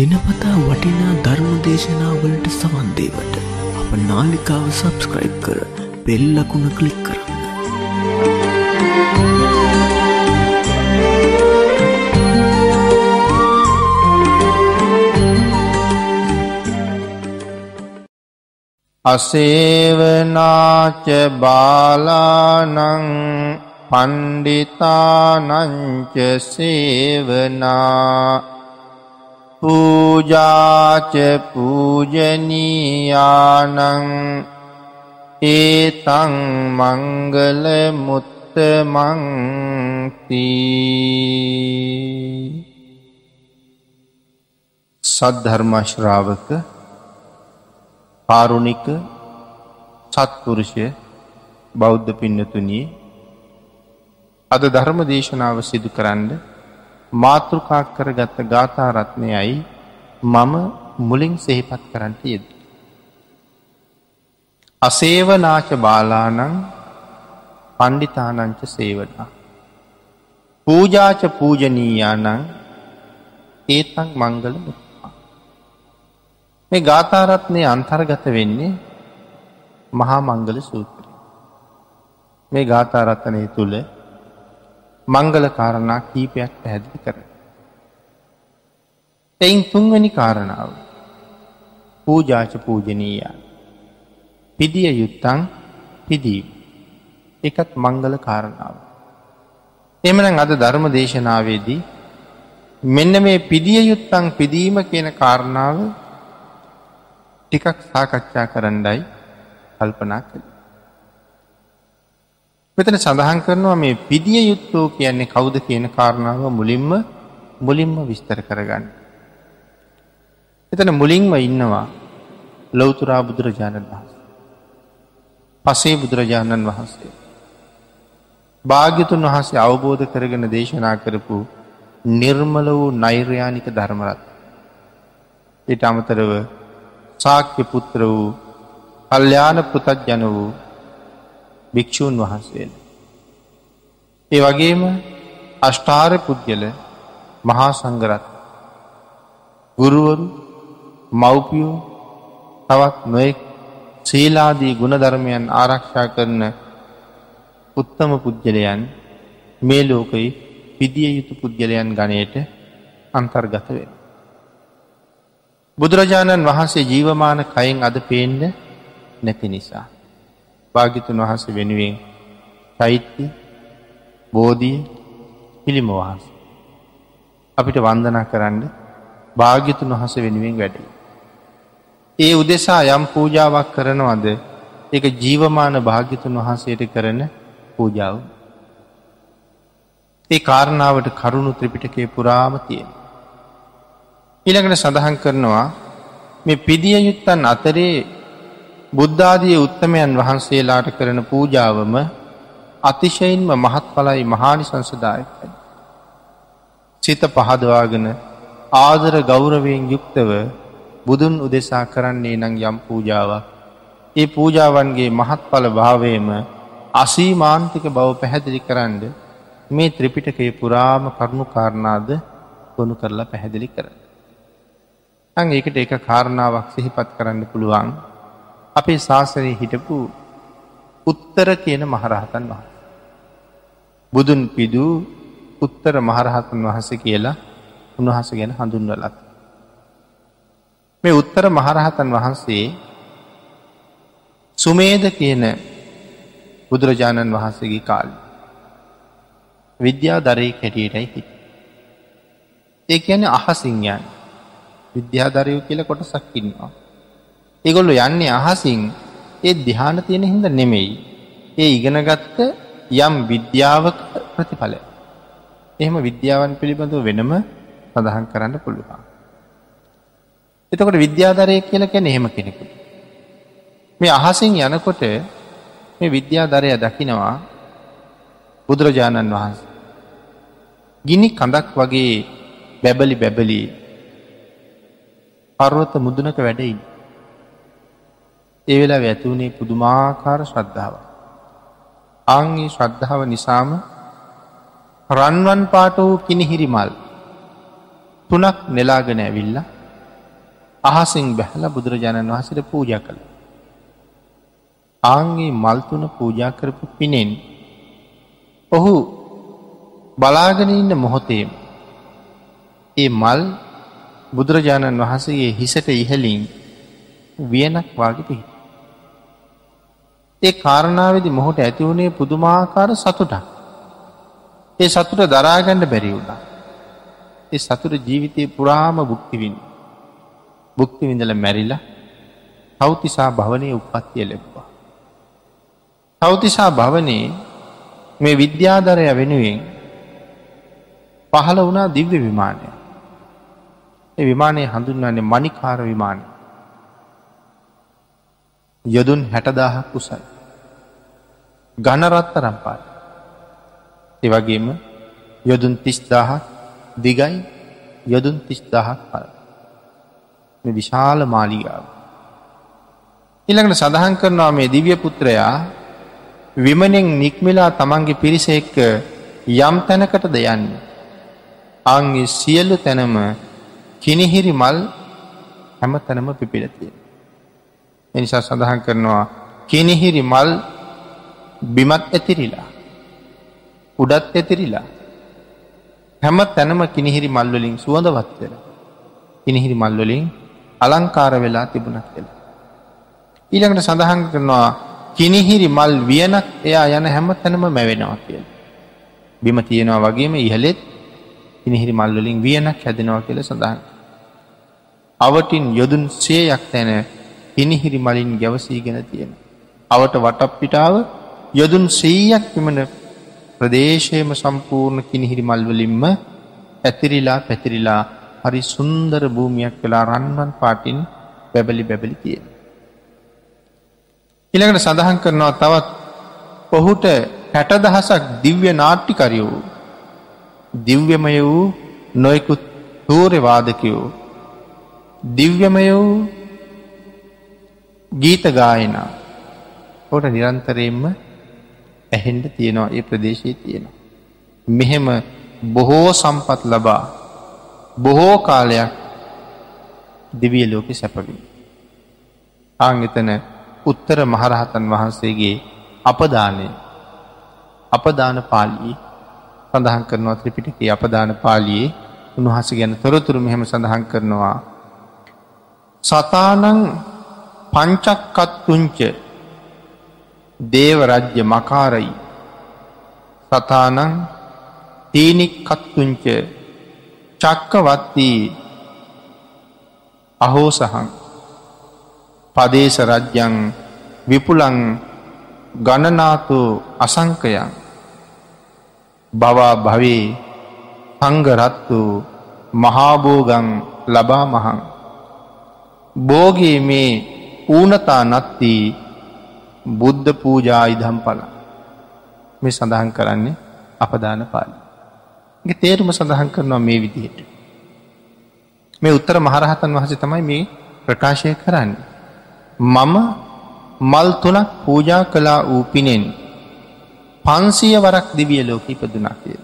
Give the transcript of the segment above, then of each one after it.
දෙනපතා වටිනා ධර්ම දේශනාවලට සවන්දේවට අප නාලිකාව සබස්ක්‍රයිබ් කර බෙල්ලකුණ කලික් කරන්න. අසේවනාච බාලානං පණ්ඩිතානංච සේවනා පූජාච පූජනීයානං ඒතං මංගල මුත්තමංති සද්ධර්මශ්‍රාවක පාරුණික සත්පුරුෂය බෞද්ධ පින්නතුනී අද ධර්ම දේශනාව සිදු කරන්න මාතෘකා කරගත්ත ගාථාරත්නයයි මම මුලින් සෙහිපත් කරන්නට යෙද. අසේවනාච බාලානං පණ්ඩිතානංච සේවනා. පූජාච පූජනීයානං ඒතන් මංගල මුත්තා. මේ ගාථාරත්නය අන්තර්ගත වෙන්නේ මහා මංගල සූත්‍රය. මේ ගාථාරත්තනය තුළ මංගල කාරණා කීපයක් පැහැදිලි කර. එයින් තුන්වැනි කාරණාව පූජාච පූජනීයා පිදිය යුත්තං පිදීම එකත් මංගල කාරණාව. එමන අද ධර්ම දේශනාවේදී මෙන්න මේ පිදිය යුත්තං පිදීම කියන කාරණාව ටිකක් සාකච්ඡා කරන්නයි කල්පනා කළ. මෙතන සඳහන් කරනවා මේ පිදිය යුත්තෝ කියන්නේ කවුද කියන කාරණාව මුලින්ම මුලින්ම විස්තර කරගන්න. එතන මුලින්ම ඉන්නවා ලොවතුරා බුදුරජාණන් වහන්ස. පසේ බුදුරජාණන් වහන්සේ. භාග්‍යතුන් වහන්සේ අවබෝධ කරගෙන දේශනා කරපු නිර්මල වූ නෛර්යානික ධර්මරත්. ඊට අමතරව සාක්‍ය පුත්‍ර වූ කල්්‍යාන පෘතත් ජන වූ භික්‍ෂූන් වහන්සේල. ඒ වගේම අෂ්ටාර පුද්ගල මහා සංගරත් ගුරුවරු මව්පියෝ තවත් නොෙක් සීලාදී ගුණධර්මයන් ආරක්ෂා කරන උත්තම පුද්ගලයන් මේ ලෝකයි පිදිය යුතු පුද්ගලයන් ගණයට අන්තර්ගත වෙන. බුදුරජාණන් වහන්සේ ජීවමාන කයින් අද පේන්ඩ නැති නිසා. භාගිතුන් වහස වෙනුවෙන් චෛත්‍ය බෝධිය පිළිම වහස. අපිට වන්දනා කරන්න භාග්‍යතුන් වහස වෙනුවෙන් වැඩි. ඒ උදෙසා යම් පූජාවක් කරනවද එක ජීවමාන භාග්‍යතුන් වහන්සේට කරන පූජාව. ඒ කාරණාවට කරුණු ත්‍රිපිටකේ පුරාම තියෙන. ඊළඟට සඳහන් කරනවා මේ පිදිය යුත්තන් අතරේ බුද්ධාදිය උත්තමයන් වහන්සේලාට කරන පූජාවම අතිශයින්ම මහත් පලයි මහානි සංසදායකයි. සිත පහදවාගෙන ආදර ගෞරවයෙන් යුක්තව බුදුන් උදෙසා කරන්නේ නං යම් පූජාවක්. ඒ පූජාවන්ගේ මහත් පල භාවයම අසීමාන්තික බව පැහැදිලි කරන්න මේ ත්‍රිපිටකේ පුරාම කරුණු කාරණාද ගොුණු කරලා පැහැදිලි කර. අං ඒකට එක කාරණාවක් සිහිපත් කරන්න පුළුවන් අපේ ශාසනය හිටපු උත්තර කියන මහරහතන් වහස. බුදුන් පිදූ උත්තර මහරහතන් වහස කියලා උන්වහස ගැන හඳුන්වලත්. මේ උත්තර මහරහතන් වහන්සේ සුමේද කියන බුදුරජාණන් වහන්සේගේ කාලි. විද්‍යා දරේ කැටියටයි හිට. ඒ කියන අහසිංයන් විද්‍යාධරයෝ කියල කොට සක්කින්නවා. ඒගොල්ලු යන්නේ අහසින් ඒ දිහාන තියෙන හිද නෙමෙයි. ඒ ඉගෙනගත්ත යම් විද්‍යාවක ප්‍රතිඵල. එහෙම විද්‍යාවන් පිළිබඳව වෙනම සඳහන් කරන්න පුළුවන්. එතකොට විද්‍යාධරය කියල කැන එහෙම කෙනෙකු. මේ අහසින් යනකොට මේ විද්‍යාධරය දකිනවා බුදුරජාණන් වහන්සේ. ගිනි කඳක් වගේ බැබලි බැබලි පර්වත මුදුනක වැඩයින්. ඒ වෙලා ඇතිවුණේ පුදුමාකාර ශ්‍රද්ධාව. අංගේ ශ්‍රද්ධාව නිසාම රන්වන් පාට වූ කිනිහිරි මල් තුනක් නෙලාගෙන ඇවිල්ල අහසින් බැහල බුදුරජාණන් වහසට පූජ කළ. ආන්ගේ මල්තුන පූජා කරපු පිනෙන් ඔහු බලාගෙන ඉන්න මොහොතේම ඒ මල් බුදුරජාණන් වහන්සේගේ හිසට ඉහලින් වියනක් වාගේ පිහි. ඒ කාරණාවදි මොහොට ඇතිවුණේ පුදුමාකාර සතුටක්. ඒ සතුට දරාගණ්ඩ බැරි වුණා. ඒ සතුට ජීවිතය පුරාම බුක්තිවින්. බුක්ති විඳල මැරිලා තෞතිසා භවනය උපත්තිය ලැබවා. තෞතිසා භවනයේ මේ විද්‍යාධරය වෙනුවෙන් පහළ වුණා දිව්‍ය විමානය. ඒ විමානය හඳුන්වන්නේ මනිකාර විමානය. යොදුන් හැටදාහක් කුසයි. ගණරත්ත රම්පාට. එවගේම යොදුන් තිස්දාහක් දිගයි යොදුන් තිස්දාහක් පල. විශාල මාලිගාව. ඉළඟට සඳහන් කරනවා මේ දිවිය පුත්‍රයා විමනෙන් නික්මිලා තමන්ගේ පිරිස එක්ක යම් තැනකටද යන්න. අන්ගේ සියල්ලු තැනම කිනිහිරි මල් හැම තැනම පිපිලතිය. එනිසා සඳහන් කරනවා කිනිහිරි මල් බිමත් ඇතිරිලා උඩත් ඇතිරිලා හැම තැනම කිනිහිරි මල්වලින් සුවඳවත් වෙන කිනිහිරි මල්වලින් අලංකාර වෙලා තිබුණක් කියලා. ඊළඟට සඳහන් කරනවා කිනිහිරි මල් වියනක් එයා යන හැම තැනම මැවෙනවා කියල. බිම තියෙනවා වගේම ඉහලෙත් ඉනිහිරි මල්වලින් වියනක් හැදෙනවා කියල සඳහන්. අවටින් යොදුන් සේයක් තැන ඉනිහිරි මලින් ගැවසීගෙන තියෙන. අවට වටප්පිටාව යොදුන් සීයක් පිමන ප්‍රදේශයම සම්පූර්ණ කිනිහිරි මල්වලින්ම ඇතිරිලා පැතිරිලා හරි සුන්දර භූමියක් වෙලා රන්වන් පාටින් බැබලි බැබලි තියෙන. ඉළඟට සඳහන් කරනවා තවත් ඔහුට හැට දහසක් දිව්‍ය නාට්ටිකරයෝ දිව්‍යමය වූ නොයකුත් තෝරවාදකයෝ දිව්‍යමය වූ ගීතගායන හොට නිරන්තරයෙන්ම ඇහෙන්ට තියෙනවා ඒ ප්‍රදේශයේ තියෙනවා. මෙහෙම බොහෝ සම්පත් ලබා බොහෝ කාලයක් දිවිය ලෝක සැපවී. ආංගතන උත්තර මහරහතන් වහන්සේගේ අපදානය අපදාන පාලී සඳහන් කරනවා ත්‍රිපිටික අපදාන පාලියේ උන්වහස ගැන තොරතුරු මෙහෙම සඳහන් කරනවා. සතානං පංචක්කත්තුංච දේව රජ්‍ය මකාරයි. සතානං තීනික්කත්තුංච චක්කවත්තිී අහෝසහන් පදේශ රජ්‍යන් විපුලං ගණනාතු අසංකයන් බවා භවේ සංගරත්තු මහාබෝගං ලබා මහන් බෝගේ මේ ඌනතා නත්ති බුද්ධ පූජා ඉදම් පල මේ සඳහන් කරන්නේ අපදාන පාලි. තේරුම සඳහන් කරනවා මේ විදිහට. මේ උත්තර මහරහතන් වහස තමයි මේ ප්‍රකාශය කරන්න. මම මල් තුනක් පූජා කලා වූ පිනෙන් පන්සිය වරක් දිවිය ලෝක ඉපදුනා කිය.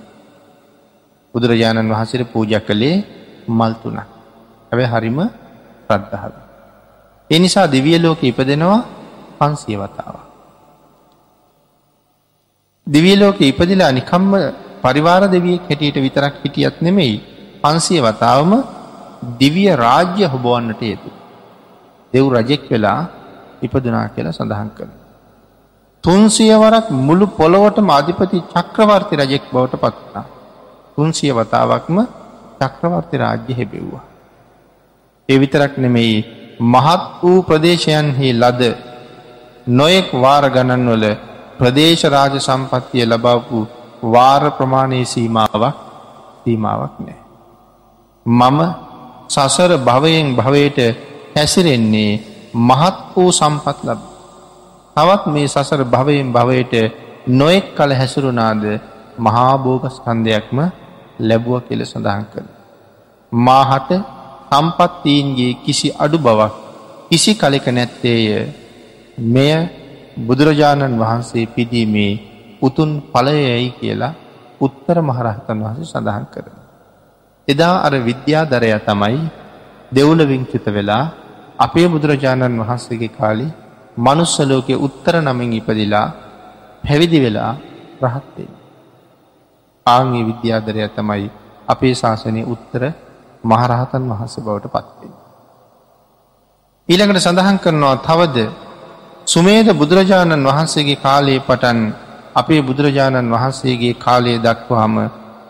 බුදුරජාණන් වහසර පූජ කළේ මල් තුනක්. ඇැ හරිම ප්‍රද්ධහව. එනිසා දිවිය ලෝක ඉපදෙනවා පන්සිය වතාව. දිවිය ලෝක ඉපදිලා නිකම්ම පරිවාර දෙවිය හැටියට විතරක් හිටියත් නෙමෙයි පන්සිය වතාවම දිවිය රාජ්‍ය හොබවන්නට යුතු. දෙව් රජෙක් වෙලා ඉපදනා කියලා සඳහන් කළ. තුන්සියවරක් මුළු පොළොවටම අධිපති චක්‍රවර්ති රජෙක් බවට පත්නා. තුන්සිය වතාවක්ම චක්‍රවර්ති රාජ්‍ය හෙබෙව්වා. එවිතරක් නෙමෙයි මහත් වූ ප්‍රදේශයන්හි ලද නොයෙක් වාර ගණන්වල ප්‍රදේශ රාජ සම්පත්තිය ලබවපු වාර ප්‍රමාණයේ සීමාවක් සීමාවක් නෑ. මම සසර භවයෙන් භවයට හැසිරෙන්නේ මහත් වූ සම්පත් ලබ. තවත් මේ සසර භවයෙන් භවයට නොයෙක් කළ හැසුරුනාද මහාභෝගස්කන්ධයක්ම ලැබුව කෙල සඳහන් කළ. මාහට සම්පත්තීන්ගේ කිසි අඩු බවක් කිසි කලෙක නැත්තේය මෙය බුදුරජාණන් වහන්සේ පිදීමේ උතුන් පලයයි කියලා උත්තර මහරහතන් වහස සඳහන් කරන. එදා අර විද්‍යාදරය තමයි දෙව්ලවිංචිත වෙලා අපේ බුදුරජාණන් වහන්සේගේ කාලි මනුස්සලෝකය උත්තර නමින් ඉපදිලා පැවිදි වෙලා රහත්වේ. ආංගේ විද්‍යාදරය තමයි අපේ ශාසනය උත්තර මහරහතන් වහන්ස බවට පත්වෙන්. ඊළඟට සඳහන් කරනවා තවද සුමේද බුදුරජාණන් වහන්සේගේ කාලයේ පටන් අපේ බුදුරජාණන් වහන්සේගේ කාලයේ දක්වාම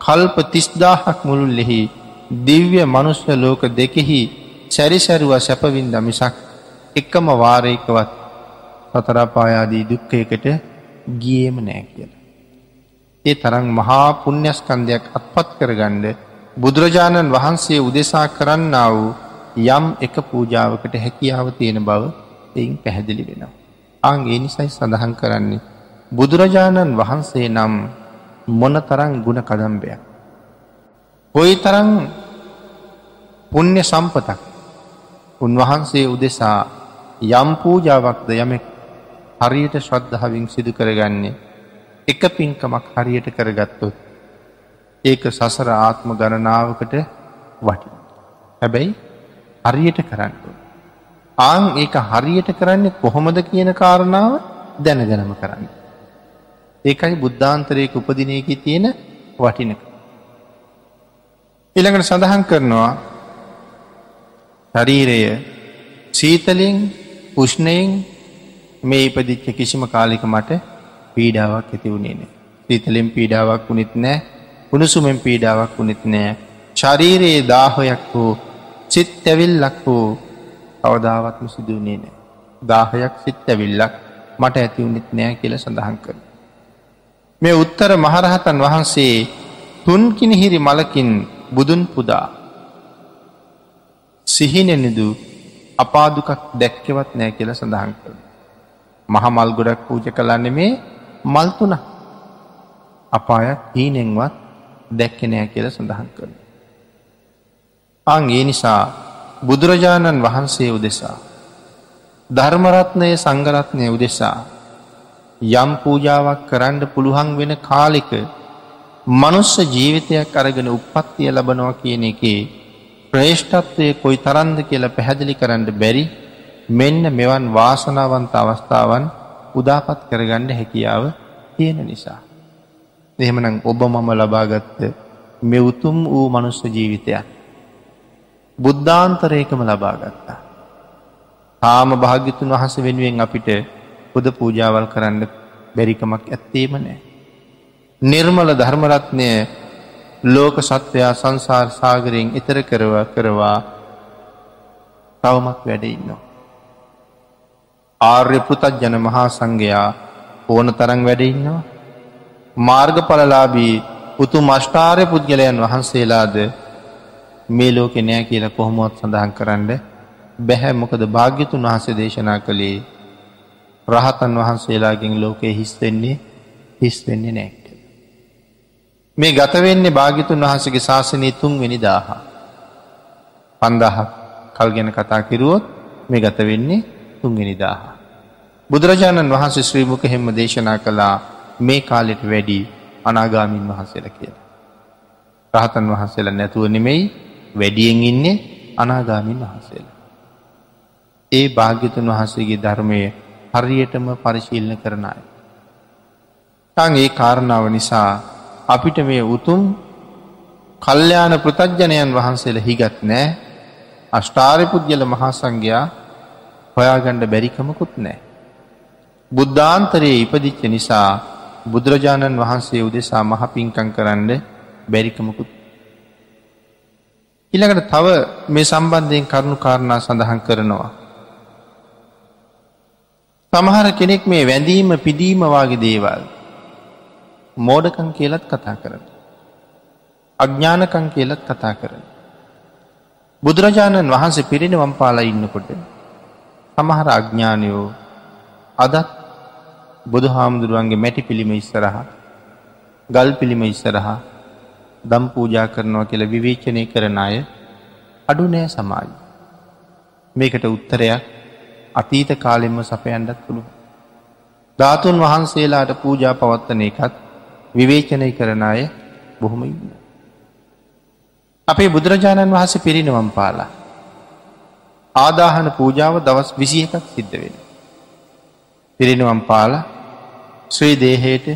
කල්ප තිස්දාහක් මුළුල්ලෙහි දිව්‍ය මනුස්්‍ය ලෝක දෙකෙහි සැරිසැරුව සැපවින් දමිසක් එකම වාරයකවත් සතරාපායාදී දුක්කයකට ගියේම නෑ කියල. ඒ තරං මහා පුුණ්‍යස්කන්දයක් අත්පත් කරගණ්ඩ බුදුරජාණන් වහන්සේ උදෙසා කරන්න වූ යම් එක පූජාවකට හැකියාව තියෙන බව එයින් පැහැදිලි වෙනවා. අං ඒ නිසයි සඳහන් කරන්නේ බුදුරජාණන් වහන්සේ නම් මොන තරං ගුණ කදම්බයක්. කොයි තරං පුුණ්‍ය සම්පතක් උන්වහන්සේ උදෙසා යම් පූජාවක්ද යමෙක් හරියට ශ්‍රද්ධාවින් සිදු කරගන්නේ එක පින්කමක් හරියට කරගත්තොත් ඒක සසර ආත්ම ගණනාවකට වටි. හැබැයි හරියට කරන්න. ආං ඒක හරියට කරන්නේ කොහොමද කියන කාරණාව දැනගනම කරන්න. ඒකයි බුද්ධාන්තරයක උපදිනයකි තියෙන වටිනක. ඉළඟට සඳහන් කරනවා ශරීරය සීතලින් උෂ්ණයෙන් මේ ඉපදිච්ච කිසිම කාලික මට පීඩාවක් ඇති වුණේ නෑ. සීතලෙන් පීඩාවක් වුණෙත් නෑ උණුසුමෙන් පීඩාවක් වුණෙත් නෑ ශරීරයේ දාහොයක් වූ සිත් ඇවිල්ලක් වූ කවදාවත්ම සිදුවනේ නෑ. දාහයක් සිත් ඇවිල්ලක් මට ඇතිවුණෙත් නෑ කියල සඳහන් කර. මේ උත්තර මහරහතන් වහන්සේ තුන්කිනිහිරි මලකින් බුදුන් පුදා සිහිනෙනිදු අපාදුකක් දැක්කවත් නෑ කියල සඳහන් කර. මහමල් ගොඩක් පූජ කලන්න මේ මල්තුන අපායක් හීනෙන්වත් දැක්කනෑ කියල සඳහන් කරන. අං ඒ නිසා බුදුරජාණන් වහන්සේ උදෙසා. ධර්මරත්නය සංගරත්නය උදෙසා යම් පූජාවක් කරන්න පුළුවන් වෙන කාලික මනුස්ස ජීවිතයක් අරගෙන උපත්තිය ලබනවා කියන එකේ ප්‍රේෂ්ඨත්වය කොයි තරන්ද කියලා පැහැදිලි කරන්න බැරි මෙන්න මෙවන් වාසනාවන්ත අවස්ථාවන් උදාපත් කරගන්න හැකියාව තියෙන නිසා. එහෙමනම් ඔබ මම ලබාගත්ත මෙවුතුම් වූ මනුස්ස ජීවිතයක්. බුද්ධාන්තරයකම ලබාගත්තා. තාම භාග්‍යතුන් වහස වෙනුවෙන් අපිට පුද පූජාවල් කරන්න බැරිකමක් ඇත්තේම නෑ. නිර්මල ධර්මරත්නය ලෝක සත්වයා සංසාර් සාගරයෙන් එතර කරවා කරවා තවමත් වැඩඉන්නවා. ආර්ය පෘතත් ජන මහා සංඝයා ඕන තරං වැඩඉන්නවා. මාර්ගඵලලාබී උතු මෂ්ටාරය පුද්ගලයන් වහන්සේලාද මේ ලෝකෙ නෑ කියලා කොහොමොත් සඳහන් කරන්න බැහැ මොකද භාග්‍යතුන් වහන්සේ දේශනා කළේ රහතන් වහන්සේලාගෙන් ලෝකයේ හිස්වෙන්නේ හිස් වෙන්නේ නෑක්ට. මේ ගතවෙන්නේ භාගිතුන් වහන්සගේ ශාසනය තුන් වෙනි දාහ. පන්දහක් කල් ගැන කතා කිරුවොත් මේ ගත වෙන්නේ තුන්ගෙන දාහ. බුදුරජාණන් වහන්සේ ශ්‍රීමුක හෙම්ම දේශනා කළා මේ කාලෙට වැඩි අනාගාමින් වහන්සේල කියලා. රහතන් වහන්සේල නැතුව නෙමෙයි වැඩියෙන් ඉන්නේ අනාගාමින් වහන්සේල. ඒ භාග්‍යතුන් වහන්සේගේ ධර්මය හරියටම පරිශීලන කරන අය. තන් ඒ කාරණාව නිසා අපිට මේ උතුම් කල්්‍යයාන පෘතජ්ජනයන් වහන්සේල හිගත් නෑ අෂ්ටාරපුද්ගල මහාසංඝයා හොයාගණ්ඩ බැරිකමකුත් නෑ. බුද්ධාන්තරයේ ඉපදිච්ච නිසා බුදුරජාණන් වහන්සේ උදෙසා මහපින්කං කරන්න බැරිකමකුත්. ඉළඟට තව මේ සම්බන්ධයෙන් කරුණු කාරණා සඳහන් කරනවා. සමහර කෙනෙක් මේ වැඳීම පිදීම වගේ දේවල් මෝඩකං කියලත් කතා කරන. අඥ්ඥානකං කියලත් කතා කරන. බුදුරජාණන් වහන්සේ පිරිනි වම්පාලා ඉන්නකොට සමහර අඥ්ඥානයෝ අදත් බුදු හාමුදුරුවන්ගේ මැටි පිළිම ඉස්සරහ ගල් පිළිම ඉස්සරහ දම් පූජා කරනවා කියල විවේචනය කරන අය අඩු නෑ සමාජ. මේකට උත්තරයක් අතීත කාලෙම සපයන්ඩත් පුළුව. ධාතුන් වහන්සේලාට පූජා පවත්තන එකත් විවේචනය කරන අය බොහොම ඉන්න. අපේ බුදුරජාණන් වහස පිරිනවම් පාලා. ආදාහන පූජාව දවස් විසිය එකක් සිද්ධ වෙන. පිරිනුවම් පාල ශ්‍රී දේහයට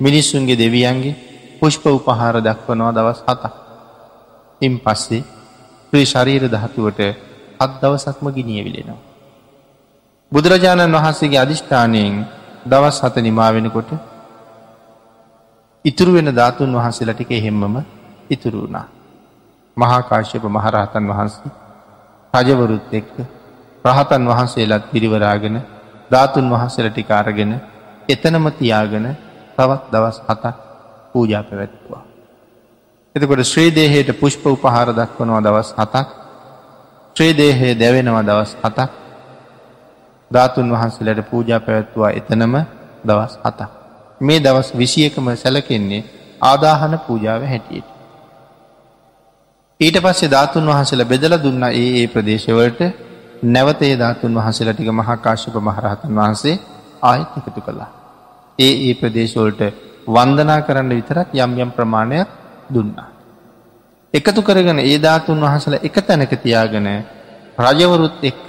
මිනිස්සුන්ගේ දෙවියන්ගේ පුෂ්ප උපහාර දක්වනවා දවස් හතක්. ඉන් පස්සේ ප්‍රී ශරීර දහතුවට අත් දවසක්ම ගිනිය විලෙනවා. බුදුරජාණන් වහන්සේගේ අධිෂ්ඨානයෙන් දවස් හත නිමා වෙනකොට ඉතුරු වෙන ධාතුන් වහන්සේලා ටික එහෙම්මම ඉතුරු වුණා. මහාකාශ්‍යප මහරහතන් වහන්සේ රජවරුත් එක්ක රහතන් වහන්සේලත් පිරිවරාගෙන ධාතුන් වහන්සේල ටික අරගෙන එතනම තියාගෙන තවත් දවස් හතක් පූජා පැවැත්වා. එතකොට ශ්‍රේදේහයට පුෂ්ප උපහාර දක්වනවා දවස් හතක් ශ්‍රේදේහය දැවෙනවා දවස් හතක් ධාතුන් වහන්සේලට පූජා පැවැත්වා එතනම දවස් හතක්. මේ දවස් විසියකම සැලකෙන්නේ ආදාහන පූජාව හැටියට. ඊට පස්සේ ධාතුන් වහන්සේල බෙදල දුන්න ඒ ඒ ප්‍රදේශවලට නැවතේ ධාතුන් වහන්සේලා ටික මහාකාශප මහරහතන් වහන්සේ ආයත් එකතු කළා. ඒ ඒ ප්‍රදේශවලට වන්දනා කරන්න විතරක් යම් යම් ප්‍රමාණයක් දුන්නා. එකතු කරගෙන ඒ ධාතුන් වහසල එක තැනක තියාගෙන රජවරුත් එක්ක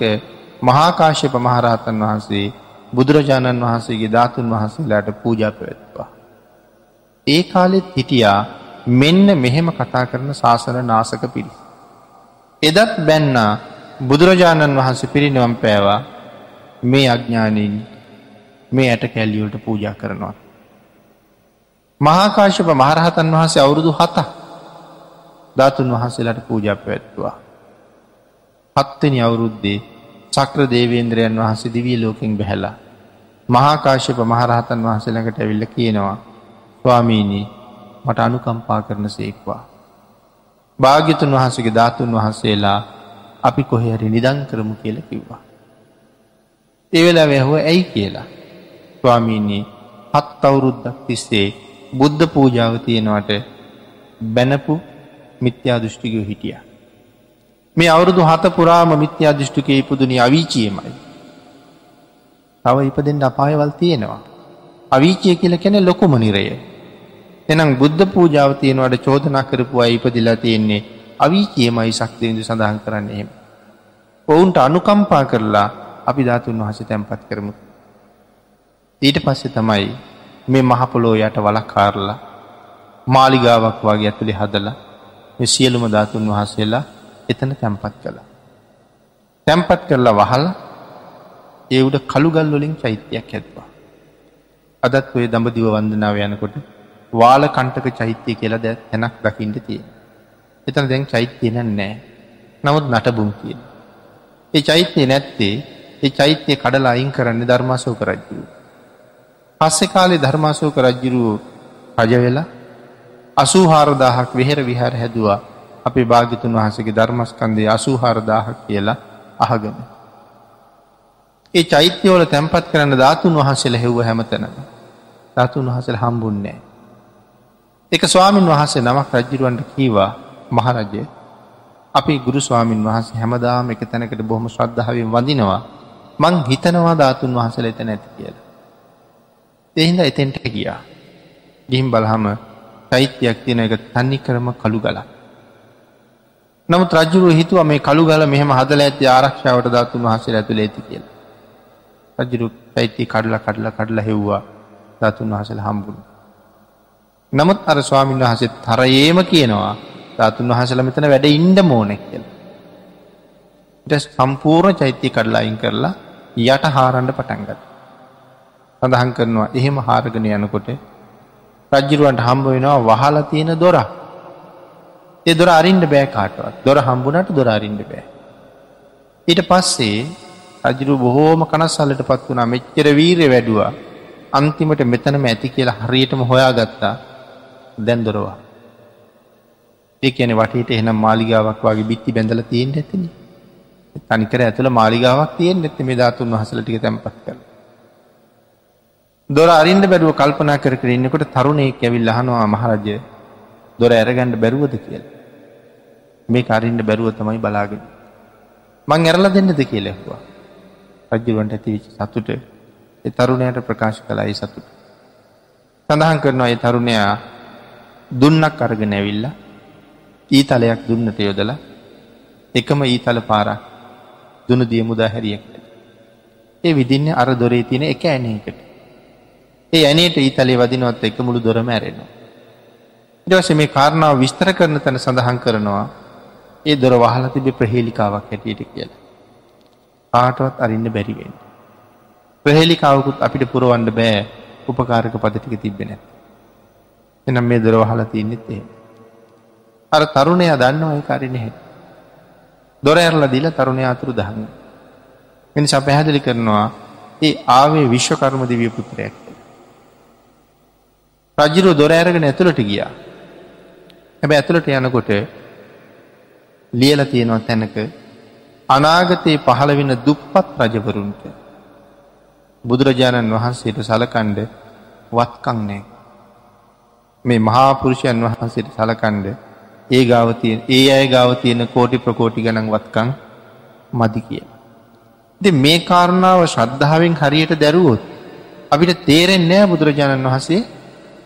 මහාකාශ්‍යප මහරහතන් වහන්සේ බුදුරජාණන් වහන්සේගේ ධාතුන් වහන්සේලාට පූජා පැවැත්වා. ඒ කාලෙත් හිටියා මෙන්න මෙහෙම කතා කරන ශාසන නාසක පිරි. එදත් බැන්නා බුදුරජාණන් වහන්සේ පිරිනිවම් පෑවා මේ අඥ්ඥානීන් මේ ඇට කැල්ලියෝට පූජා කරනවා. මහාකාශප මහරහතන් වහන්සේ අවුරුදු හත ධාතුන් වහන්සේලාට පූජා පැවැත්තුවා. පත්වෙනි අවුරුද්දේ සක්‍ර දේවේන්ද්‍රයන් වහන්සේ දිවිය ලෝකින් බැහැලා. මහාකාශ්‍යප මහරහතන් වහන්සේලකට ඇවිල්ල කියනවා ස්වාමීනී මට අනුකම්පා කරන සේක්වා. භාග්‍යතුන් වහන්සගේ ධාතුන් වහන්සේලා අපි කොහෙහරි නිදං කරමු කියල කිව්වා. එවෙලා වැැහුව ඇයි කියලා. ස්වාමීන්නේ හත් අවුරුද්දක් තිස්සේ බුද්ධ පූජාව තියෙනවට බැනපු මිත්‍යා දෘෂ්ටිකයෝ හිටිය. මේ අවුරුදු හත පුරාම මිත්‍යා දෘෂ්ටිකය ඉපදුනි අවිචියමයි. තව ඉපදෙන්ට අපායවල් තියෙනවා. අවිචය කියල කැන ලොකුම නිරය. එනම් බුද්ධ පූජාව තියෙනවට චෝදනා කරපු අයි ඉපදිලා තියෙන්නේ අවිචියමයි ශක්තියදු සඳහන් කරන්න එහෙම. ඔවුන්ට අනුකම්පා කරලා අපි ධාතුන් වහස තැන්පත් කරමු. ඊට පස්සේ තමයි මේ මහපොලෝ යට වලක්කාරලා මාලිගාවක් වගේ ඇතුළි හදලා සියලුම ධාතුන් වහසේලා එතන තැන්පත් කළා. තැන්පත් කරලා වහල ඒවුට කළුගල් වලින් චෛත්‍යයක් ඇත්වා. අදත් ඔය දඹදිව වන්දනාව යනකොට වාල කණ්ටක චෛත්‍යය කියලා දැ තැනක් දකිින්ට තියෙන. එතන දැන් චෛත්‍යය නෑ නමුත් නටබුම් කියන. ඒ චෛත්‍යය නැත්තේ ඒ චෛත්‍යය කඩලා අයින් කරන්න ධර්මාසෝක රජ්ජුව. පස්සෙ කාලේ ධර්මාසෝක රජ්ජුරුව රජ වෙලා අසූහාරදාහක් වෙහෙර විහාර හැදවා අපි භාගිතුන් වහසගේ ධර්මස්කන්දේ අසූහාරදාහක් කියලා අහගෙන. ඒ චෛත්‍යවල තැන්පත් කරන්න ධාතුන් වහන්සේල හෙව්ව හැමතැන ධාතුන් වහසල හම්බුන්නේ. එක ස්වාමීන් වහන්සේ නමක් රජ්ජිරුවන්ට කීවා මහරජය අපි ගුරු ස්වාමීන් වහන්සේ හැමදාම එක තැනකට බොහොම ශ්‍රද්ධාවෙන් වඳනවා මං හිතනවා ධාතුන් වහසල එත නැති කියලා. එහින්ද එතෙන්ට ගියා. ගිහිම් බලහම චෛත්‍යයක් තියෙන එක තන්නි කරම කළු ගලා. නමුත් රජුරුව හිතුව මේ කළු ගල මෙහම හදල ඇති ආරක්ෂාවට ධාතුන් වහසේ ඇතුළ ඇති කියලා. රජරු චෛත්‍ය කඩලා කඩලා කඩලා හෙව්වා ධාතුන් වහසල හම්බුණු. නමුත් අර ස්වාමීන් වහසෙත් තරයේම කියනවා ධාතුන් වහසල මෙතන වැඩ ඉන්ඩ මෝනෙක් කියල. ට සම්පූර්ණ චෛත්‍ය කඩලායින් කරලා යට හාරණ්ඩ පටන්ගත්. සඳහන් කරනවා එහෙම හාරගෙන යනකොට රජ්ජිරුවන්ට හම්බ වෙනවා වහලා තියෙන දොර ඒ දොර අරින්ට බෑ කාටවත් දොර හම්බුනට දොර අරින්ට බෑ. ඊට පස්සේ රජරු බොහෝම කනස්සල්ලට පත් වුණා මෙච්චර වීරය වැඩුවා අන්තිමට මෙතනම ඇති කියලා හරියටම හොයා ගත්තා දැන් දොරවා. ඒ කියන වටට එහනම් මාලිගාවක් වගේ බිත්ති බැඳල තියෙන් ඇතින. තනිකර ඇතුළ මාලිගාවක් තියෙන් ඇති මේ ධාතුන් වහසලටික තැන්පත් කළ. දොර අරින්ට බැරුව කල්පනා කර කරන්නකොට තරුණයෙක් ඇවිල් අහනවා මහරජය දොර ඇරගණ්ඩ බැරුවද කියල. මේ අරින්ට බැරුව තමයි බලාගෙන. මං ඇරල දෙන්නද කියලෙක්වා. රජ්ජුවන්ට ඇතිවිච සතුට ඒ තරුණයට ප්‍රකාශ කලායි සතුට. සඳහන් කරනවා ඒ තරුණයා දුන්නක් අරගෙන ඇවිල්ලා ඊතලයක් දුන්නට යොදලා එකම ඊතල පාරක් දුනු දිය මුදා හැරියකට. ඒ විදින්න අර දොරේ තියෙන එක ඇනකට. ඒ ඇනට ඊතලේ වදිනවත් එක මුළු දොරම ඇරෙනවා. ඉටවස මේ කාරණාව විස්තර කරන තැන සඳහන් කරනවා ඒ දොර වහල තිබේ ප්‍රහේලිකාවක් හැටියට කියලා. ආටවත් අරින්න බැරිවෙන්. ප්‍රහේලිකාවකුත් අපිට පුරුවන්ඩ බෑ උපකාරක පදටික තිබෙන. එනම් මේ දොර වහල තියන්නෙත් ඒ. අර තරුණය දන්න ඔය කාරණ හැ. දොර ඇරල දිල තරුණය අතුරු දහන්න. එනිසා පැහැදිලි කරනවා ඒ ආවේ විශ්වකර්ම දිවිය පුත්‍රයක්. රජිරු දොර ඇරගෙන ඇතුළට ගියා. හැබ ඇතුළට යනකොට ලියල තියෙනවා තැනක අනාගතයේ පහළ වෙන දුප්පත් රජවරුන්ට බුදුරජාණන් වහන්සේට සලකණ්ඩ වත්කං නෑ. මේ මහාපුරුෂයන් වහන්සේට සලකණ්ඩ ඒ ගාවතිය ඒ අය ගාව තියෙන කෝටි ප්‍රකෝටි ගණන් වත්කං මදි කිය. දෙ මේ කාරණාව ශ්‍රද්ධාවෙන් හරියට දැරුවොත් අපිට තේරෙන් නෑ බුදුරජාණන් වහන්සේ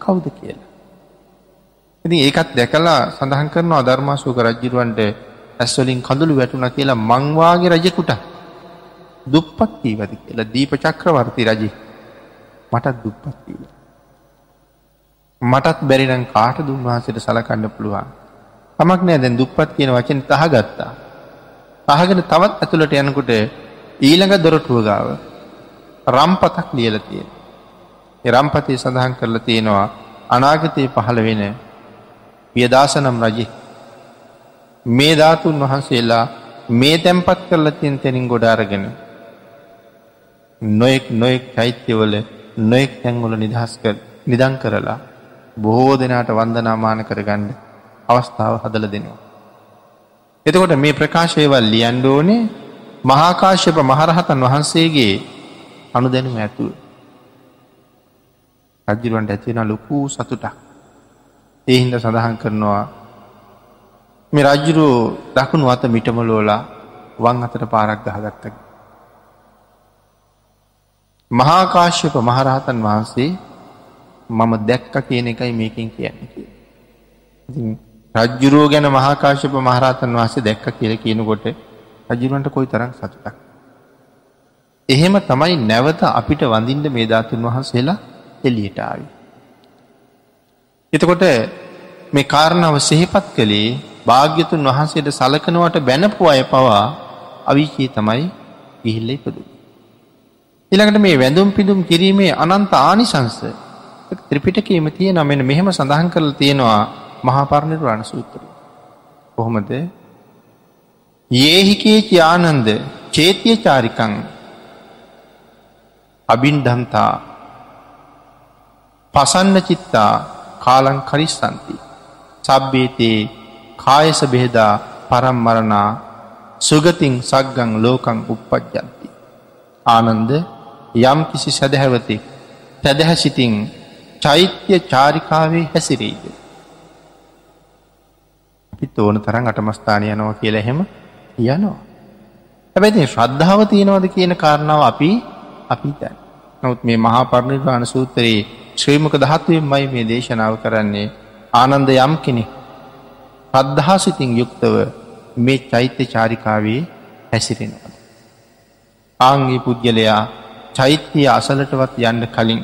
කවුද කියලා. ඉතින් ඒකත් දැකලා සඳහන් කරනවා ධර්මාශෝක රජ්ජිරුවන්ට ඇස්වලින් කඳුළු වැටුණ කියලා මංවාගේ රජකුට දුප්පත්වීවද කියලා දීප චක්‍රවර්ති රජි මටත් දුප්පත්වීව. මටත් බැරිනම් කාට දුන්වහසට සලකන්න පුළුවන්. තමක් නෑ දැන් දුප්පත් කියන වචන තහ ගත්තා. පහගෙන තවත් ඇතුළට යනකුට ඊළඟ දොරටුව ගාව රම්පතක් ලියල තියෙන. රම්පතය සඳහන් කරලා තියෙනවා අනාගතය පහළ වෙන වියදාසනම් රජි මේ ධාතුන් වහන්සේලා මේ තැන්පත් කරලා තියෙන් තැනින් ගොඩාරගෙන නොයෙක් නොයෙක් චෛත්‍යවල නොයෙක් තැන්වල නිදහස් කර නිදං කරලා බොහෝ දෙනාට වන්දනාමාන කරගන්න අවස්ථාව හදල දෙනවා. එතකොට මේ ප්‍රකාශයවල් ලියන්ඩෝනේ මහාකාශ්‍යප මහරහතන් වහන්සේගේ අනු දැනුම ඇතුව. රජ්ජිරුවන්ට ඇතිවෙන ලොකූ සතුටක්. ඒ හින්ද සඳහන් කරනවා මේ රජ්ජුරුව දකුණු අත මිටමලෝලා වන් අතට පාරක් ගහගත්තක. මහාකාශ්‍යප මහරහතන් වහන්සේ මම දැක්ක කියන එකයි මේකින් කියන්න කිය. රජ්ජුරුව ගැන මහාකාශ්‍යප මහරහතන් වහන්සේ දැක්ක කියල කියනකොට රජරුවන්ට කොයි තරම් සතුටක්. එහෙම තමයි නැවත අපිට වඳින්ට මේ ධාතුන් වහන්සේලා එලියට ආවි. එතකොට මේ කාරණාව සෙහිපත් කළේ භාග්‍යතුන් වහන්සේට සලකනවට බැනපු අය පවා අවිචී තමයි ගිහිල්ල ඉපදු. ඉළඟට මේ වැඳුම් පිදුම් කිරීමේ අනන්ත ආනිසංස ත්‍රිපිටකීම තිය නමෙන මෙහෙම සඳහන් කරල තියෙනවා මහාපරණිරවාණ සූත්‍ර. කොහොමද ඒහිකේචි ආනන්ද චේතිය චාරිකං අබින්ඩන්තා පසන්න චිත්තා කාලං කරිස්සන්ති. සබ්බේතේ කායස බෙහෙදා පරම්මරණා සුගතින් සක්ගං ලෝකං උපපජ්ජන්ති. ආනන්ද යම් කිසි සැදැහැවතෙක් සැදැහැ සිතින් චෛත්‍ය චාරිකාවේ හැසිරෙයිද. පිත් ඕන තරන් අටමස්ථානය යනවා කියල එහෙම යනවා. හැබැති ශ්‍රද්ධාව තියෙනවද කියන කාරණාව අපි අපි දැන්. නොත් මේ මහා පරණිර්වාණ සූත්‍රයේ ශ්‍රීමක දහත්වයෙන් මයි මේ දේශනාව කරන්නේ ආනන්ද යම් කෙනෙක් ප්‍රද්ධාසිතින් යුක්තව මේ චෛත්‍ය චාරිකාවේ හැසිරෙනවා. ආංගේ පුද්ගලයා චෛත්‍යය අසලටවත් යන්න කලින්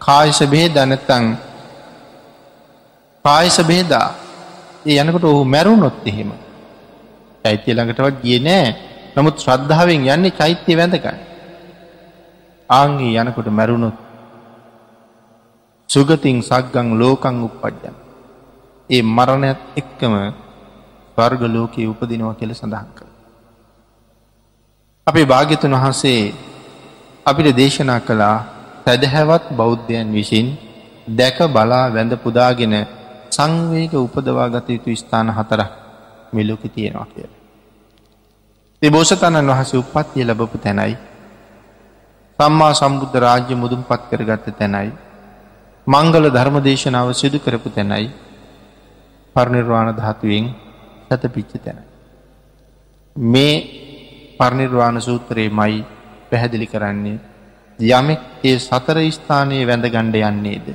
කායස බේ දනතං පායස බේදා ඒ යනකට ඔහු මැරුණොත් එහෙම චෛත්‍ය ළඟටවත් ගිය නෑ නමුත් ශ්‍රද්ධාවෙන් යන්නේ චෛත්‍යය වැඳකයි. ආංගේ යනකොට මැරුණොත් සුගතින් සක්ගං ලෝකං උපපජ්ජන්. ඒ මරණයත් එක්කම ස්වර්ග ලෝකයේ උපදිනවා කියල සඳහන් කර. අපේ භාග්‍යතුන් වහන්සේ අපිට දේශනා කළා සැදැහැවත් බෞද්ධයන් විසින් දැක බලා වැඳ පුදාගෙන සංවේග උපදවා ගත යුතු ස්ථාන හතර මෙලොකි තියෙනවා කියල. ඒ බෝසතණන් වහස උපත්තිය ලබපු තැනයි. සම්මා සම්බුද්ධ රාජ්‍ය මුදුම් පත් කරගත්ත තැනයි. මංගල ධර්මදේශනාව සිදු කරපු තැනයි පරණිර්වාණ ධාතුවෙන් සැතපිච්ච තැන. මේ පරණිර්වාණ සූත්‍රයේ මයි පැහැදිලි කරන්නේ යමෙක් ඒ සතර ස්ථානයේ වැඳ ගණ්ඩ යන්නේද.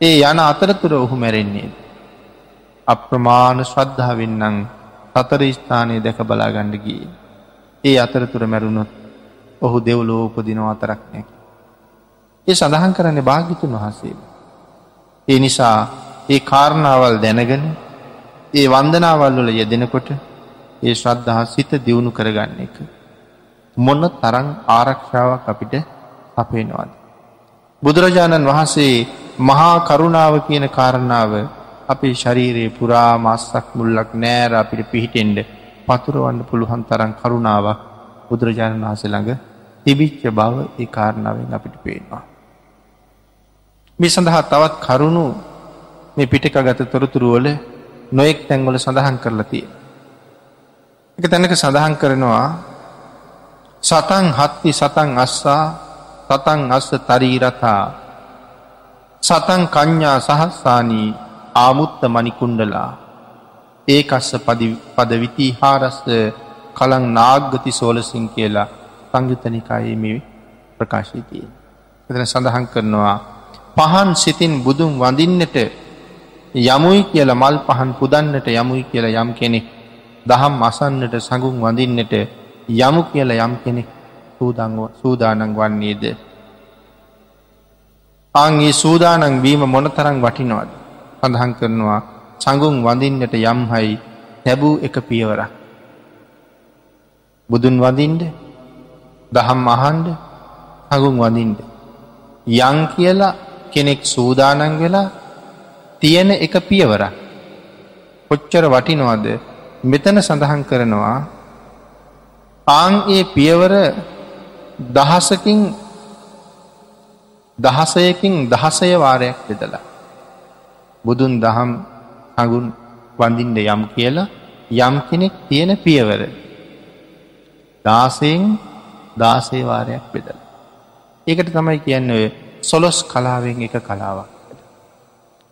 ඒ යන අතරතුර ඔහු මැරෙන්නේද. අප්‍රමාණ ශ්‍රද්ධාවෙන්නම් සතර ස්ථානය දැක බලාගණ්ඩ ගිය. ඒ අතරතුර මැරුණොත් ඔහු දෙව්ලෝ උපදිනව අතරක් නැක. ඒ සඳහන් කරන්නේ භාගිතුන් වහසේ. ඒ නිසා ඒ කාරණාවල් දැනගෙන ඒ වන්දනාවල් වල යෙදෙනකොට ඒ ශ්‍රද්ධහා සිත දියුණු කරගන්න එක. මොන්න තරං ආරක්ෂාවක් අපිට අපේනවාද. බුදුරජාණන් වහන්සේ මහා කරුණාව කියන කාරණාව අපේ ශරීරයේ පුරා මස්සක් මුල්ලක් නෑර අපිට පිහිටෙන්ඩ පතුරවන්න පුළුවන් තරන් කරුණාවක් බුදුරජාණන් වහස ළඟ තිබිච්ච බව ඒ කාරණාවෙන් අපිට පේනවා. මේ සඳහා තවත් කරුණු මේ පිටික ගත තොරතුරුවල නොයෙක් තැන්වල සඳහන් කරලා තිය. එක තැනක සඳහන් කරනවා සතන් හත්ති සතන් අස්සා සතන් අස්ස තරීරතා සතන් කඥ්ඥා සහස්සානී ආමුත්ත මනිකුණ්ඩලා ඒ අස්ස පද විතිහාරස්ස කළං නාග්ගති සෝලසිං කියලා සංයුතනිකායේ ප්‍රකාශීතිය. එතන සඳහන් කරනවා පහන් සිතින් බුදුන් වඳින්නට යමුයි කියල මල් පහන් පුදන්නට යමුයි කියල යම් කෙනෙක් දහම් අසන්නට සඟුම් වඳින්නට යමු කියල යම් කෙනෙක් සූදානන් වන්නේද. ආගේ සූදානන් වීම මොනතරං වටිනවද සඳහන් කරනවා සඟුම් වඳින්නට යම්හයි තැබූ එක පියවරක්. බුදුන් වඳින්ට දහම් අහන්ඩ හඟුම් වඳින්ට. යං කියලා කෙනෙක් සූදානන් වෙලා තියෙන එක පියවර. කොච්චර වටිනවද මෙතන සඳහන් කරනවා ආං ඒ පියවර දහසකින් දහසයකින් දහසය වාරයක් දෙදලා. බුදුන් දහම් හගුන් වඳින්ට යම් කියලා යම් කෙනෙක් තියෙන පියවර. දාසයෙන් දාසේ වාරයක් බෙදල. ඒකට තමයි කියන්න ඔය සොලොස් කලාවෙන් එක කලාවක්.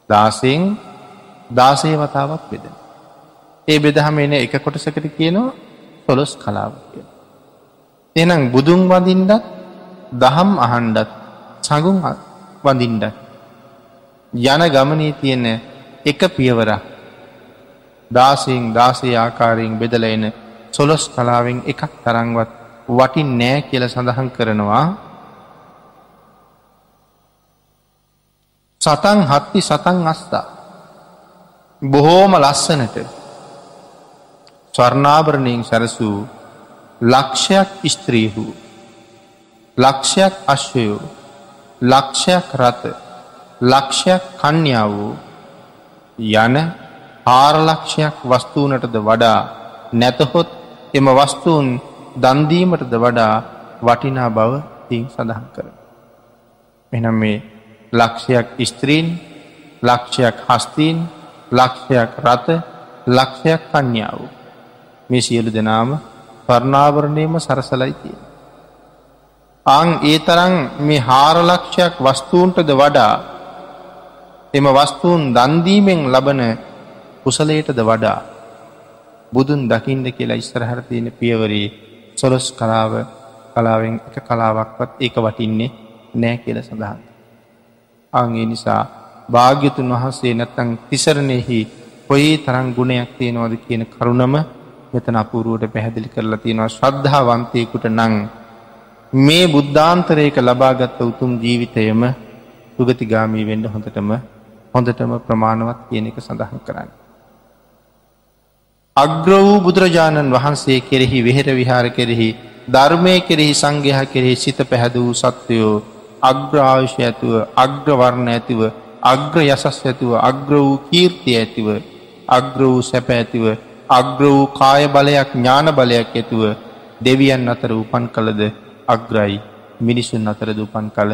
දාසයෙන් දාසේ වතාවක් බෙදෙන. ඒ බෙදහම එන එක කොටසකට කියනවා සොලොස් කලාව කිය. එනම් බුදුන් වඳින්ඩත් දහම් අහන්ඩත් සඟුම් වඳින්ඩ. යන ගමනී තියෙන එක පියවරක් දාසයෙන් දාසේ ආකාරයෙන් බෙදල එන සොලොස් කලාවෙන් එකක් තරංවත් වටින් නෑ කියල සඳහන් කරනවා සතන් හත්ති සතන් අස්ථා. බොහෝම ලස්සනට ස්වර්ණාභරණයෙන් සැරසූ ලක්ෂයක් ස්ත්‍රීහු ලක්ෂයක් අශ්වයෝ ලක්ෂයක් රත ලක්ෂයක් කන්‍යා වූ යන ආරලක්ෂයක් වස්තුූනටද වඩා නැතහොත් එම වස්තුූන් දන්දීමටද වඩා වටිනා බව තින් සඳහන් කර. එනම් මේ ලක්ෂයක් ස්ත්‍රීන් ලක්ෂයක් හස්තීන් ලක්ෂයක් රත ලක්ෂයක් කන්‍යාව. මේ සියලු දෙනාම පර්ණාවරණයම සරසලයි තිය. අං ඒ තරන් මේ හාරලක්ෂයක් වස්තුූන්ටද වඩා එම වස්තුූන් දන්දීමෙන් ලබන කුසලයටද වඩා බුදුන් දකිින්ද කියලා ඉස්සරහර තියෙන පියවරේ සොලොස් කලාව කලාවෙන් එක කලාවක්වත් ඒක වටින්නේ නෑ කියල සඳහන්. අගේ නිසා භාග්‍යතුන් වහන්සේ නැත්තං තිසරණයෙහි කොයි තරං ගුණයක් තියෙනවද කියන කරුණම මෙතන අපුරුවට පැහැදිලි කරලා තියෙනවා ශ්‍රද්ධාවන්තයකුට නං මේ බුද්ධාන්තරයක ලබාගත්ත උතුම් ජීවිතයම සුගතිගාමී වෙන්ඩ හොඳටම හොඳටම ප්‍රමාණවත් කියන එක සඳහන් කරන්න. අග්‍ර වූ බුදුරජාණන් වහන්සේ කෙරෙහි වෙහෙර විහාර කෙරෙහි ධර්මය කෙරෙහි සංගහ කෙරෙහි සිත පැහැදූ සත්වයෝ අග්‍රාවිශ ඇතුව අග්‍රවර්ණ ඇතිව අග්‍ර යසස් ඇතිව අග්‍ර වූ කීර්තිය ඇතිව අග්‍ර වූ සැප ඇතිව අග්‍ර වූ කාය බලයක් ඥාන බලයක් ඇතුව දෙවියන් අතර උපන් කළද අග්‍රයි මිනිසුන් අතරද උපන් කළ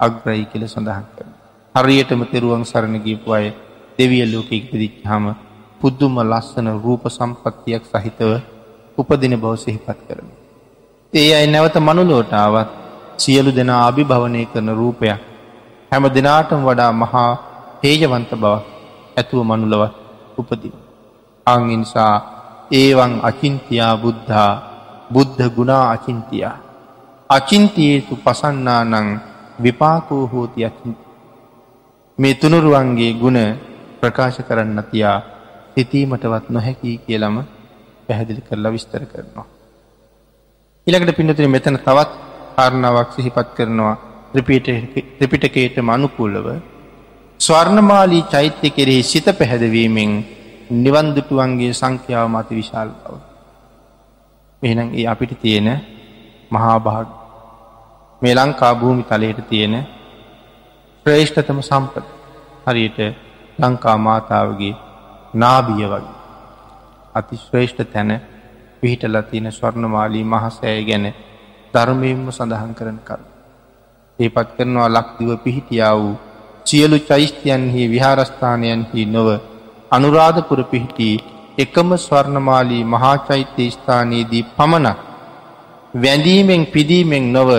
අග්‍රයි කියල සඳහන් කරන. හරියටම තෙරුවන් සරණ ගීපු අය දෙවිය ලෝක ඉපදිච්ච හම පුද්දුම ලස්සන රූප සම්පත්තියක් සහිතව උපදින බව සිහිපත් කරන. ඒ අයි නැවත මනුලෝටාවත් සියලු දෙනා අභිභවනය කරන රූපයක් හැම දෙනාටම වඩා මහා තේජවන්ත බවක් ඇතුව මනුලවත් උපදින. අංනිසා ඒවන් අචින්තියා බුද්ධා බුද්ධ ගුණා අචින්තියා. අචින්තියේතු පසන්නානං විපාකෝ හෝති අචින්ති. මේ තුනුරුවන්ගේ ගුණ ප්‍රකාශ කරන්න තියා සිතීමටවත් නොහැකී කියලම පැහැදිලි කරලා විස්තර කරනවා. ඉළඟට පිනතුන මෙතන තවත් කාරණාවක් සිහිපත් කරනවා. ත්‍රිපිටකයට මනුකූලව ස්වර්ණමාලී චෛත්‍ය කෙරෙහි සිත පැහැදවීමෙන් නිවන්දුටුවන්ගේ සංඛ්‍යාව මත විශාල් බව. මෙහනම් ඒ අපිට තියෙන මහාභාග මේ ලංකා භූමි තලයට තියෙන ශ්‍රේෂ්ඨතම සම්පත. හරියට ලංකා මාතාවගේ නාබිය වගේ. අති ශ්‍රේෂ්ඨ තැන පිහිටලා තියෙන ස්වර්ණමාලී මහසෑය ගැන ධර්මයෙන්ම සඳහන් කරන කර. ඒපත් කරනවා ලක්දිව පිහිටියා වූ සියලු චෛස්තයන්හි විහාරස්ථානයන්හි නොව අනුරාධපුර පිහිටි එකම ස්වර්ණමාලී මහාචෛත්‍ය ස්ථානයේදී පමණක් වැඳීමෙන් පිදීමෙන් නොව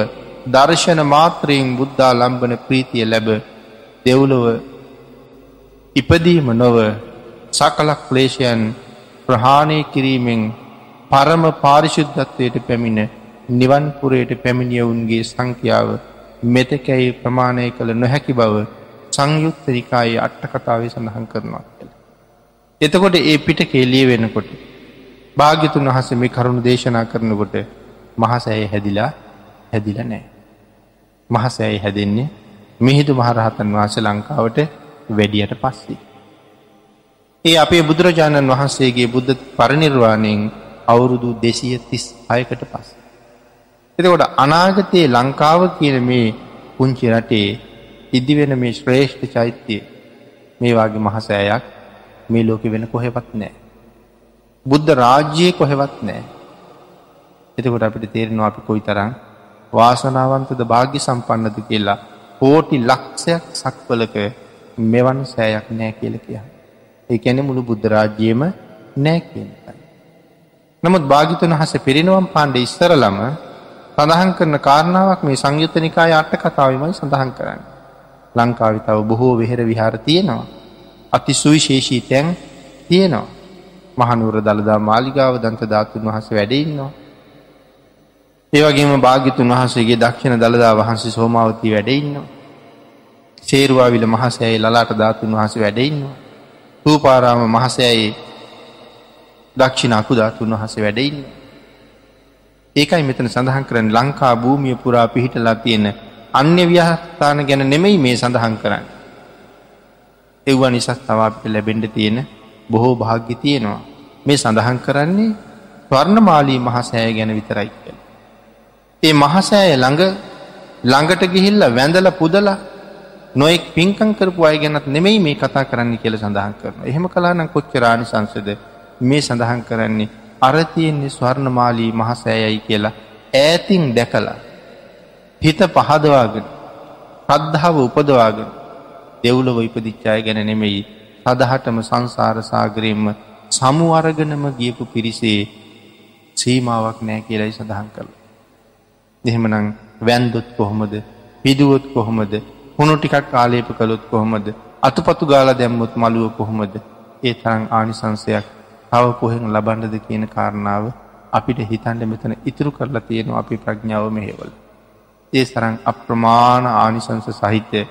දර්ශන මාත්‍රයෙන් බුද්ධා ලම්බන ප්‍රීතිය ලැබ දෙව්ලොව ඉපදීම නොව සකලක් ක්ලේෂයන් ප්‍රහාණය කිරීමෙන් පරම පාරිශුද්ධත්වයට පැමිණ නිවන්පුරයට පැමිණියවුන්ගේ සංඛ්‍යාව මෙතකැයි ප්‍රමාණය කළ නොහැකි බව සංයුත්තරිකායේ අට්ට කතාවේ සඳහන් කරනවා කියල. එතකොට ඒ පිට කෙලිය වෙනකොට. භාග්‍යතුන් වහස මේ කරුණු දේශනා කරනකොට මහසෑය හැදිලා හැදිල නෑ. මහසෑයි හැදෙන්නේ මිහිදු මහරහතන් වහස ලංකාවට වැඩියට පස්සේ. ඒ අපේ බුදුරජාණන් වහන්සේගේ බුද්ධ පරනිර්වාණයෙන් අවුරුදු දෙසිය තිස් අයකට පස්. එතකොට අනාගතයේ ලංකාව කියන මේ පුංචි රටේ ඉදිවෙන මේ ශ්‍රේෂ්ඨ චෛත්‍යය මේ වගේ මහසෑයක් මේ ලෝක වෙන කොහෙවත් නෑ. බුද්ධ රාජ්‍යය කොහෙවත් නෑ. එතකොට අපිට තේරෙනවා අපි කොයි තරම් වාසනාවන්තද භාග්‍ය සම්පන්නද කියලා කෝටි ලක්ෂයක් සක්වලක මෙවන් සෑයක් නෑ කියල කිය. ඒකැන මුළු බුද්ධරාජ්‍යයම නෑ කියනකයි. නමුත් භාගිතන හස පිරිනුවම් පාණ්ඩ ඉස්සරලම සඳහන් කරන කාරණාවක් මේ සංයුත්තනිකාය අට්ට කතාවමයි සඳහන් කරන්න. ලංකාවිතාව බොහෝ වෙහෙර විහාර තියෙනවා. අති සුවිශේෂී තැන් තියෙනවා. මහනුවර දළදා මාලිගාව දන්ත ධාතුන් වහස වැඩඉන්නවා. ඒවගේම භාගිතුන් වහන්සේගේ දක්ෂණ දළදා වහන්සේ සෝමාවතී වැඩඉන්නවා. සේරුවාවිල මහසෑයි ලලාට ධාතුන් වහස වැඩඉන්නවා. රූපාරාම මහසෑයි දක්ෂිණ අකු ධාතුන් වහස වැඩඉන්න. ඒකයි මෙතන සඳහන් කරන ලංකා භූමිය පුරා පිහිටලා තියෙන අන්‍ය ව්‍යහස්ථාන ගැන නෙමෙයි මේ සඳහන් කරන්න. එව්ව නිසස් තවාපිට ලැබෙන්ඩ තියෙන බොහෝ භාග්‍ය තියෙනවා. මේ සඳහන් කරන්නේ ස්වර්ණමාලී මහසෑය ගැන විතරයි කළ. ඒ මහසෑය ළඟ ළඟට ගිහිල්ල වැඳල පුදලා නොෙක් පින්කං කරපු අය ගැනත් නෙමෙයි මේ කතා කරන්න කියල සඳහන් කරන. එහෙම කලානම් කොච්චරාණි සංසද මේ සඳහන් කරන්නේ අරතියෙන්නේ ස්වර්ණමාලී මහසෑයයි කියලා ඈතින් දැකලා. හිත පහදවාගෙන ප්‍රද්ධාව උපදවාගෙන දෙව්ලොව ඉපදිච්චාය ගැන නෙමෙයි සදහටම සංසාර සාගරයෙන්ම සමු අරගනම ගියපු පිරිසේ සීමාවක් නෑ කියලයි සඳහන් කළ. එහෙමනං වැන්දොත් කොහොමද පිදුවොත් කොහොමද හුණු ටිකක් කාලේප කළොත් කොහොමද අතුපතු ගාල දැම්මුත් මළුව කොහොමද ඒ තරං ආනිසංසයක් තව කොහෙන් ලබන්ඩද කියන කාරණාව අපිට හිතන්ඩ මෙතන ඉතුරු කරලා තියෙනවා අපි ප්‍රඥාව මෙහෙවල. ඒ සරං අප්‍රමාණ ආනිසංස සහිත්‍ය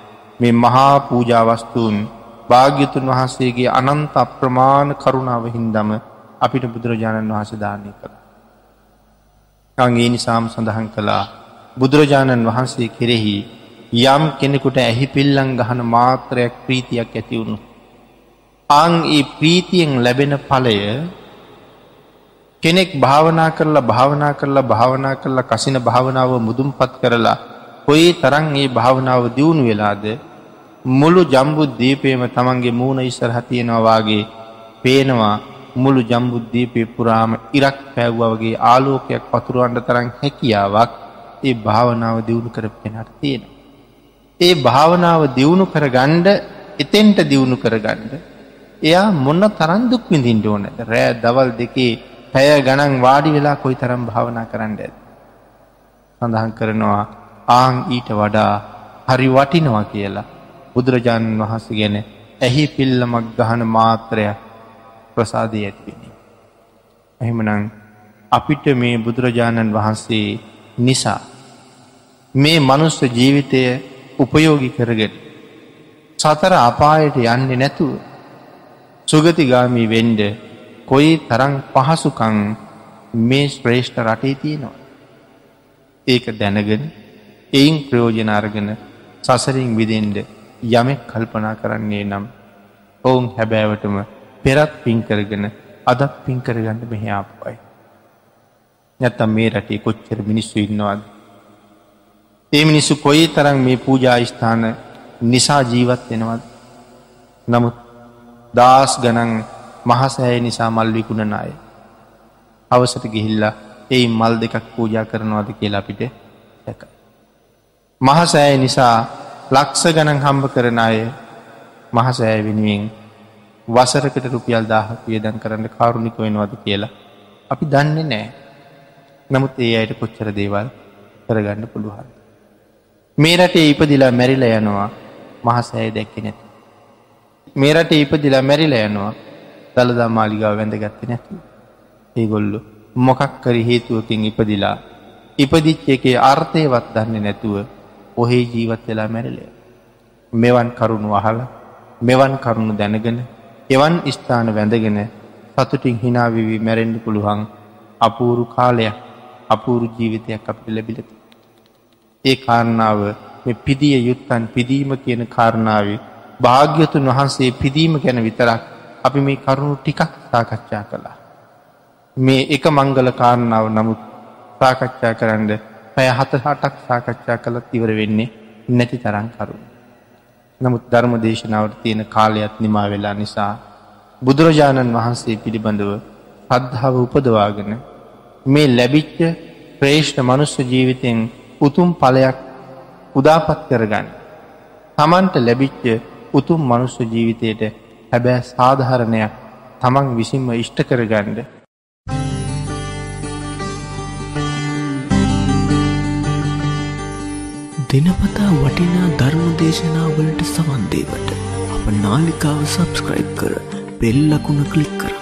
මේ මහා පූජාවස්තුූන් භාග්‍යතුන් වහන්සේගේ අනන්ත අප්‍රමාණ කරුණාව හින්දම අපිට බුදුරජාණන් වහස දානය කළ. අගේ නිසාම් සඳහන් කළා බුදුරජාණන් වහන්සේ කෙරෙහි යම් කෙනෙකුට ඇහි පිල්ලං ගහන මාත්‍රයක් ප්‍රීතියක් ඇතිවුණු. අං ඒ ප්‍රීතියෙන් ලැබෙන පලය කෙනෙක් භාවනා කරලා භාවනා කරලා භාවනා කරලා කසින භාවනාව මුදුම් පත් කරලා කොයි තරන් ඒ භාවනාව දියුණු වෙලාද මුළු ජම්බුද්ධීපයම තමන්ගේ මූුණ ඉස්සරහතියෙනවාගේ පේනවා මුළු ජම්බුද්ධීපය පුරාම ඉරක් පැව්වගේ ආලෝකයක් පතුරුවන්ඩ තරන් හැකියාවක් ඒ භාවනාව දියුණු කර පෙනට තියෙන. ඒ භාවනාව දියුණු කර ගණ්ඩ එතෙන්ට දියුණු කර ගණ්ඩ එයා මොන්න තරන් දුක් විඳින්ට ඕන රෑ දවල් දෙකේ පැය ගණන් වාඩි වෙලා කොයි තරම් භාවනා කරන්න ඇද. සඳහන් කරනවා ආං ඊට වඩා හරි වටිනවා කියලා බුදුරජාණන් වහස ගැන ඇහි පිල්ලමක් ගහන මාත්‍රයක් ප්‍රසාදය ඇතිවෙන. එහෙමනං අපිට මේ බුදුරජාණන් වහන්සේ නිසා මේ මනුස්ස ජීවිතය උපයෝගි කරගෙන සතර අපායට යන්නේ නැතුව සුගතිගාමී වෙන්ඩ කොයි තරං පහසුකං මේ ශ්‍රේෂ්ඨ රටේ තියෙනවා. ඒක දැනගෙන එයින් ප්‍රයෝජනාර්ගෙන සසරින් විදෙන්ට යමෙක් කල්පනා කරන්නේ නම් ඔවුන් හැබෑවටම පෙරත් පින් කරගෙන අදත් පින් කරගන්න මෙහයාපුයි. නැත්තම් මේ රටේ කොච්චර මිනිස්සු ඉන්නවාද. ඒ මිනිස්සු කොයි තරම් මේ පූජායිස්ථාන නිසා ජීවත් වෙනවද. නමුත් දස් ගනන් මහසෑය නිසා මල්විකුණ නාය. අවසට ගිහිල්ලා ඒ මල් දෙකක් පූජා කරනවාද කියලා අපිට දැක. මහසෑය නිසා ලක්ස ගණන් හම්බ කරන අය මහසෑය වෙනුවෙන් වසරකට රුපියල් දාහක් වියදන් කරන්න කරුණික වෙනවද කියලා අපි දන්නේ නෑ නමුත් ඒ අයට කොච්චර දේවල් කරගන්න පුළුවන්. මේ රටේ ඉපදිලා මැරිල යනවා මහසෑය දැක්කෙ නැති. මේ රටේ ඉපදිලා මැරිල යනවා දළදා මාලිගාව වැඳ ගත්ත නැති. ඒගොල්ලු මොකක් කරි හේතුවකින් ඉපදිලා ඉපදිච්ච එකේ අර්ථයවත් දන්නේ නැතුව ඔහේ ජීවත් වෙලා මැරිලය. මෙවන් කරුණු අහල මෙවන් කරුණු දැනගෙන එවන් ස්ථාන වැඳගෙන සතුටින් හිනාවිවී මැරෙන්ඩ පුළුවන් අපූරු කාලයක් අපූරු ජීවිතයක් අපට ලැබිලති. ඒ කාරණාව පිදිය යුත්තන් පිදීම කියන කාරණාවේ භාග්‍යතුන් වහන්සේ පිදීම ගැන විතරක් අපි මේ කරුණු ටිකක් සාකච්ඡා කළා. මේ එක මංගල කාරණාව නමුත් සාකච්ඡා කරන්න පැය හත හටක් සාකච්ඡා කළත් ඉවර වෙන්නේ නැති තරන් කරුණ. නමුත් ධර්ම දේශනාවට තියෙන කාලයක් නිමා වෙලා නිසා බුදුරජාණන් වහන්සේ පිළිබඳව පද්ධාව උපදවාගෙන මේ ලැබිච්ච ප්‍රේෂ්ඨ මනුස්ස ජීවිතයෙන් උතුම් පලයක් උදාපත් කරගන්න. තමන්ට ලැබිච්ච උතුම් මනුස්ස ජීවිතයට හැබෑ සාධහරණයක් තමන් විසින්ම ඉෂ්ට කරගණ්ඩ දෙනපතා වටිනා ධර්ම දේශනාවලට සවන්දේවට අප නාලිකාව සබස්ක්‍රයිබ් කර බෙල්ලකුණ කලික් කරන්න.